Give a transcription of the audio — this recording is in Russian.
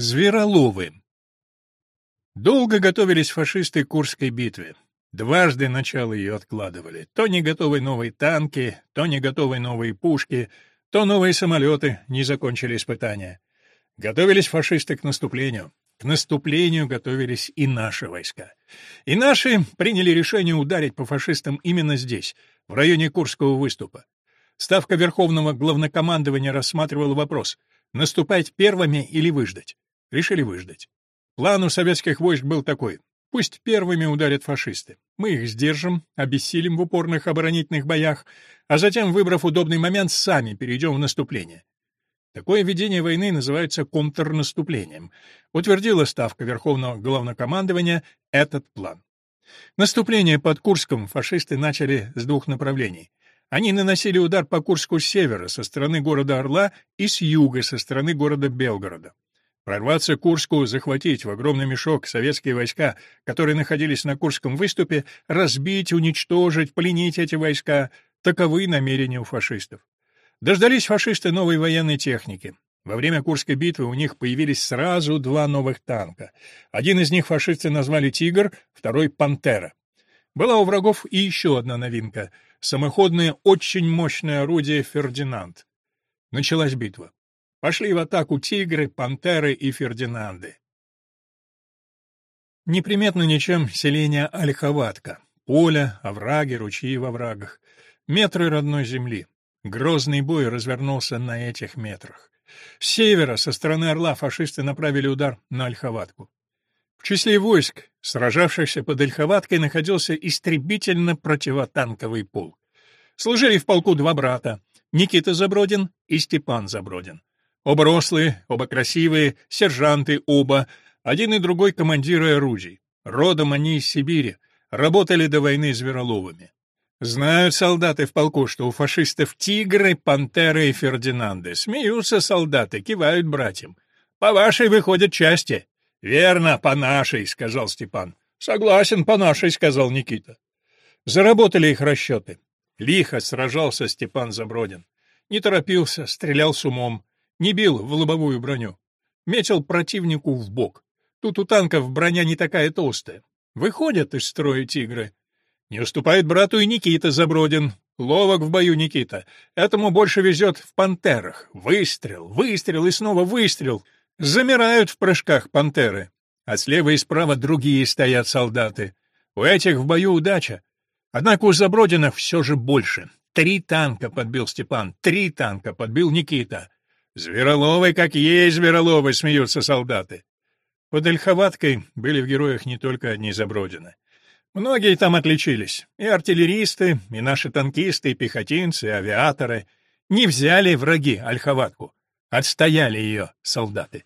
Звероловы. Долго готовились фашисты к Курской битве. Дважды начало ее откладывали. То не готовы новые танки, то не готовы новые пушки, то новые самолеты не закончили испытания. Готовились фашисты к наступлению. К наступлению готовились и наши войска. И наши приняли решение ударить по фашистам именно здесь, в районе Курского выступа. Ставка Верховного Главнокомандования рассматривала вопрос — наступать первыми или выждать. Решили выждать. План у советских войск был такой. Пусть первыми ударят фашисты. Мы их сдержим, обессилим в упорных оборонительных боях, а затем, выбрав удобный момент, сами перейдем в наступление. Такое ведение войны называется контрнаступлением. Утвердила Ставка Верховного Главнокомандования этот план. Наступление под Курском фашисты начали с двух направлений. Они наносили удар по Курску с севера, со стороны города Орла, и с юга, со стороны города Белгорода. Прорваться к Курску, захватить в огромный мешок советские войска, которые находились на Курском выступе, разбить, уничтожить, пленить эти войска — таковы намерения у фашистов. Дождались фашисты новой военной техники. Во время Курской битвы у них появились сразу два новых танка. Один из них фашисты назвали «Тигр», второй «Пантера». Была у врагов и еще одна новинка — самоходное очень мощное орудие «Фердинанд». Началась битва. Пошли в атаку тигры, пантеры и фердинанды. Неприметно ничем селение Ольховатка. Поле, овраги, ручьи во врагах. Метры родной земли. Грозный бой развернулся на этих метрах. С севера, со стороны Орла, фашисты направили удар на Ольховатку. В числе войск, сражавшихся под Ольховаткой, находился истребительно-противотанковый полк. Служили в полку два брата — Никита Забродин и Степан Забродин. Оба рослые, оба красивые, сержанты оба, один и другой командиры орудий. Родом они из Сибири, работали до войны звероловыми. Знают солдаты в полку, что у фашистов тигры, пантеры и фердинанды. Смеются солдаты, кивают братьям. По вашей выходят части. Верно, по нашей, сказал Степан. Согласен, по нашей, сказал Никита. Заработали их расчеты. Лихо сражался Степан Забродин. Не торопился, стрелял с умом. Не бил в лобовую броню. Метил противнику в бок. Тут у танков броня не такая толстая. Выходят из строя тигры. Не уступает брату и Никита Забродин. Ловок в бою Никита. Этому больше везет в пантерах. Выстрел, выстрел и снова выстрел. Замирают в прыжках пантеры. А слева и справа другие стоят солдаты. У этих в бою удача. Однако у Забродина все же больше. Три танка подбил Степан, три танка подбил Никита. Звероловы, как есть звероловы, смеются солдаты. Под Ольховаткой были в героях не только одни Забродины. Многие там отличились. И артиллеристы, и наши танкисты, и пехотинцы, и авиаторы. Не взяли враги Ольховатку. Отстояли ее солдаты.